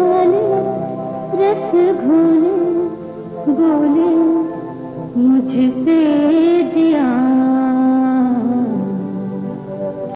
भाले रस घोले बोले मुझसे